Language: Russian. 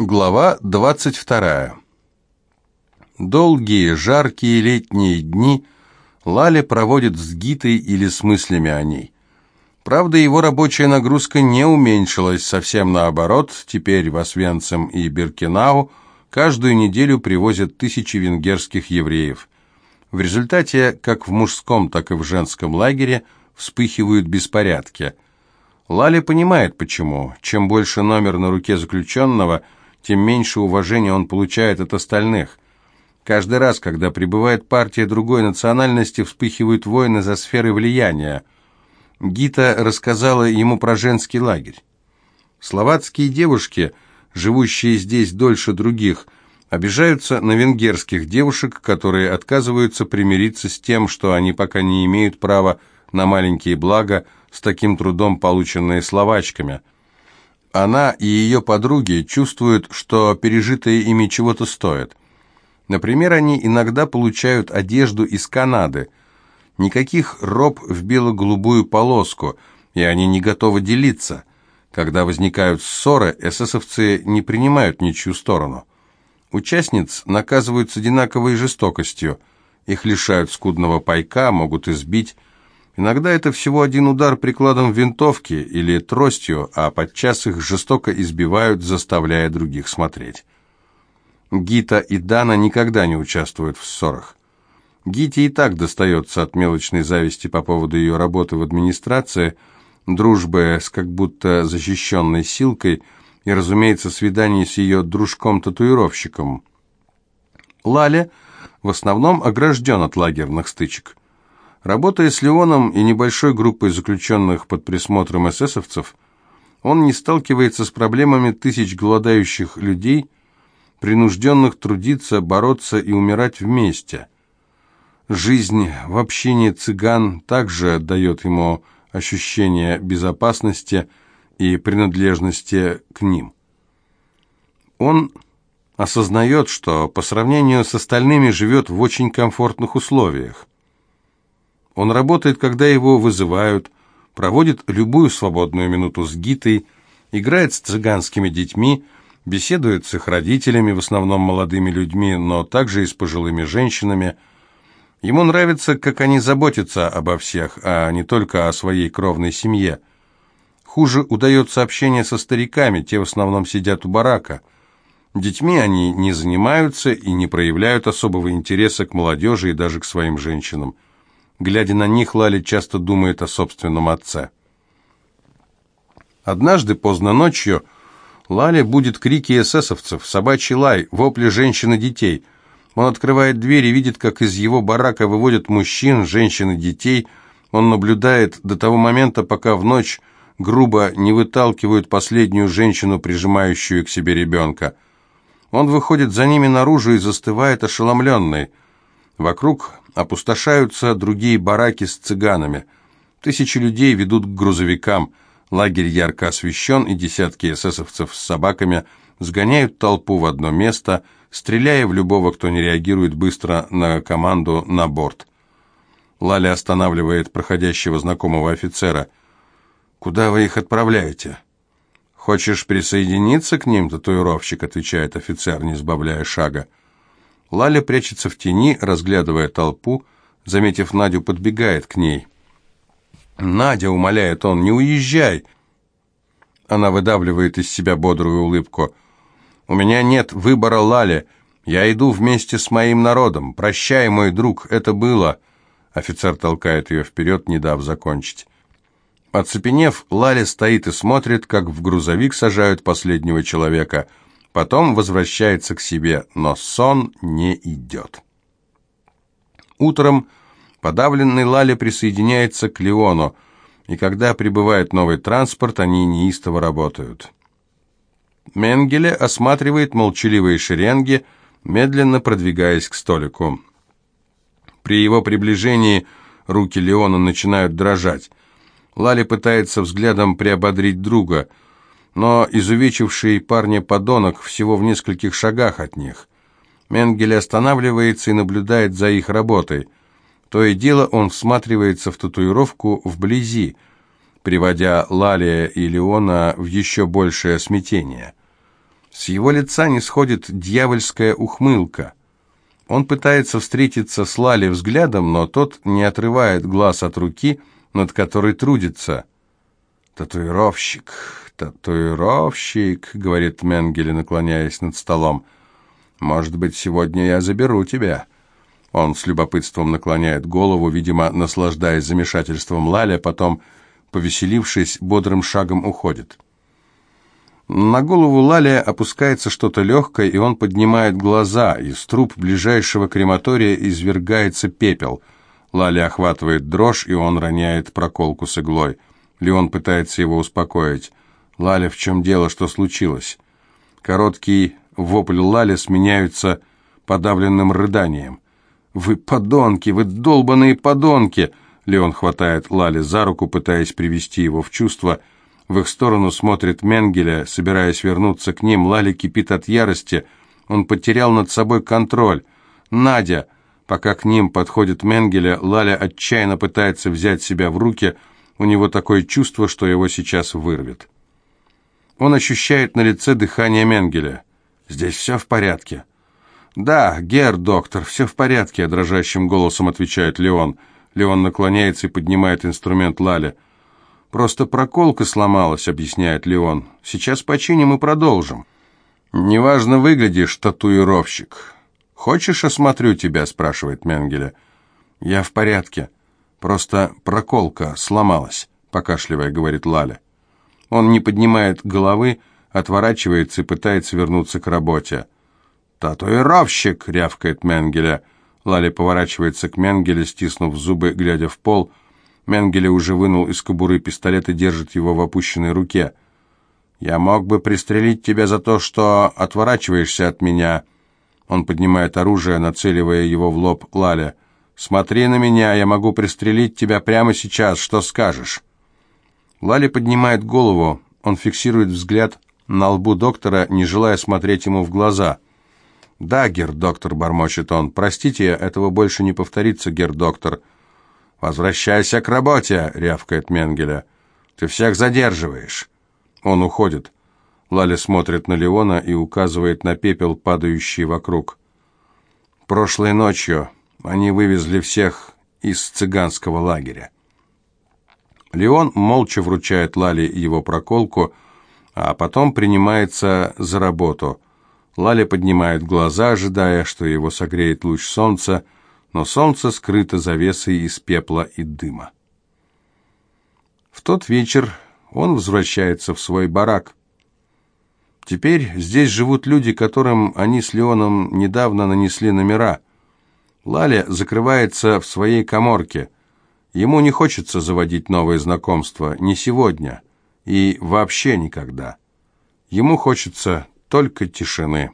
Глава 22. Долгие, жаркие летние дни Лали проводит с Гитой или с мыслями о ней. Правда, его рабочая нагрузка не уменьшилась, совсем наоборот, теперь в Освенцим и Биркенау каждую неделю привозят тысячи венгерских евреев. В результате, как в мужском, так и в женском лагере, вспыхивают беспорядки. Лали понимает, почему. Чем больше номер на руке заключенного – тем меньше уважения он получает от остальных. Каждый раз, когда прибывает партия другой национальности, вспыхивают войны за сферы влияния. Гита рассказала ему про женский лагерь. Словацкие девушки, живущие здесь дольше других, обижаются на венгерских девушек, которые отказываются примириться с тем, что они пока не имеют права на маленькие блага, с таким трудом полученные словачками – она и ее подруги чувствуют, что пережитое ими чего-то стоит. Например, они иногда получают одежду из Канады. Никаких роб в бело-голубую полоску, и они не готовы делиться. Когда возникают ссоры, эсэсовцы не принимают ничью сторону. Участниц наказывают с одинаковой жестокостью. Их лишают скудного пайка, могут избить, Иногда это всего один удар прикладом винтовки или тростью, а подчас их жестоко избивают, заставляя других смотреть. Гита и Дана никогда не участвуют в ссорах. Гите и так достается от мелочной зависти по поводу ее работы в администрации, дружбы с как будто защищенной силкой и, разумеется, свиданий с ее дружком-татуировщиком. Лаля в основном огражден от лагерных стычек. Работая с Леоном и небольшой группой заключенных под присмотром эсэсовцев, он не сталкивается с проблемами тысяч голодающих людей, принужденных трудиться, бороться и умирать вместе. Жизнь в общении цыган также дает ему ощущение безопасности и принадлежности к ним. Он осознает, что по сравнению с остальными живет в очень комфортных условиях. Он работает, когда его вызывают, проводит любую свободную минуту с Гитой, играет с цыганскими детьми, беседует с их родителями, в основном молодыми людьми, но также и с пожилыми женщинами. Ему нравится, как они заботятся обо всех, а не только о своей кровной семье. Хуже удается общение со стариками, те в основном сидят у барака. Детьми они не занимаются и не проявляют особого интереса к молодежи и даже к своим женщинам. Глядя на них, Лали часто думает о собственном отце. Однажды поздно ночью Лали будет крики эсэсовцев, собачий лай, вопли женщин и детей. Он открывает дверь и видит, как из его барака выводят мужчин, женщин и детей. Он наблюдает до того момента, пока в ночь грубо не выталкивают последнюю женщину, прижимающую к себе ребенка. Он выходит за ними наружу и застывает ошеломленный. Вокруг опустошаются другие бараки с цыганами. Тысячи людей ведут к грузовикам. Лагерь ярко освещен, и десятки эсэсовцев с собаками сгоняют толпу в одно место, стреляя в любого, кто не реагирует быстро на команду на борт. Лаля останавливает проходящего знакомого офицера. «Куда вы их отправляете?» «Хочешь присоединиться к ним, татуировщик?» отвечает офицер, не сбавляя шага. Лаля прячется в тени, разглядывая толпу. Заметив Надю, подбегает к ней. «Надя», — умоляет он, — «не уезжай!» Она выдавливает из себя бодрую улыбку. «У меня нет выбора, Лаля. Я иду вместе с моим народом. Прощай, мой друг, это было...» Офицер толкает ее вперед, не дав закончить. Оцепенев, Лаля стоит и смотрит, как в грузовик сажают последнего человека — Потом возвращается к себе, но сон не идет. Утром подавленный Лали присоединяется к Леону, и когда прибывает новый транспорт, они неистово работают. Менгеле осматривает молчаливые шеренги, медленно продвигаясь к столику. При его приближении руки Леона начинают дрожать. Лали пытается взглядом приободрить друга – но изувечивший парня подонок всего в нескольких шагах от них. Менгеле останавливается и наблюдает за их работой. То и дело он всматривается в татуировку вблизи, приводя Лалия и Леона в еще большее смятение. С его лица не сходит дьявольская ухмылка. Он пытается встретиться с Лали взглядом, но тот не отрывает глаз от руки, над которой трудится. «Татуировщик, татуировщик», — говорит Менгеле, наклоняясь над столом. «Может быть, сегодня я заберу тебя». Он с любопытством наклоняет голову, видимо, наслаждаясь замешательством Лали, потом, повеселившись, бодрым шагом уходит. На голову Лали опускается что-то легкое, и он поднимает глаза. Из труб ближайшего крематория извергается пепел. Лали охватывает дрожь, и он роняет проколку с иглой. Леон пытается его успокоить. «Лаля, в чем дело? Что случилось?» Короткий вопль Лали сменяется подавленным рыданием. «Вы подонки! Вы долбаные подонки!» Леон хватает Лали за руку, пытаясь привести его в чувство – в их сторону смотрит Менгеля, собираясь вернуться к ним. Лали кипит от ярости. Он потерял над собой контроль. «Надя!» Пока к ним подходит Менгеля, Лаля отчаянно пытается взять себя в руки. У него такое чувство, что его сейчас вырвет. Он ощущает на лице дыхание Менгеля. «Здесь все в порядке?» «Да, гер, доктор, все в порядке», — дрожащим голосом отвечает Леон. Леон наклоняется и поднимает инструмент Лали. «Просто проколка сломалась», — объясняет Леон. «Сейчас починим и продолжим». «Неважно выглядишь, татуировщик». «Хочешь, осмотрю тебя?» — спрашивает Менгеля. «Я в порядке. Просто проколка сломалась», — покашливая, говорит Лаля. Он не поднимает головы, отворачивается и пытается вернуться к работе. «Татуировщик!» — рявкает Менгеля. Лаля поворачивается к Менгеле, стиснув зубы, глядя в пол — Менгеле уже вынул из кобуры пистолет и держит его в опущенной руке. «Я мог бы пристрелить тебя за то, что отворачиваешься от меня». Он поднимает оружие, нацеливая его в лоб Лаля. «Смотри на меня, я могу пристрелить тебя прямо сейчас, что скажешь?» Лали поднимает голову, он фиксирует взгляд на лбу доктора, не желая смотреть ему в глаза. «Да, гер-доктор», — бормочет он, — «простите, этого больше не повторится, гер-доктор». «Возвращайся к работе!» — рявкает Менгеля. «Ты всех задерживаешь!» Он уходит. Лаля смотрит на Леона и указывает на пепел, падающий вокруг. Прошлой ночью они вывезли всех из цыганского лагеря. Леон молча вручает Лале его проколку, а потом принимается за работу. Лаля поднимает глаза, ожидая, что его согреет луч солнца, но солнце скрыто завесой из пепла и дыма. В тот вечер он возвращается в свой барак. Теперь здесь живут люди, которым они с Леоном недавно нанесли номера. Лаля закрывается в своей коморке. Ему не хочется заводить новые знакомства, не сегодня и вообще никогда. Ему хочется только тишины.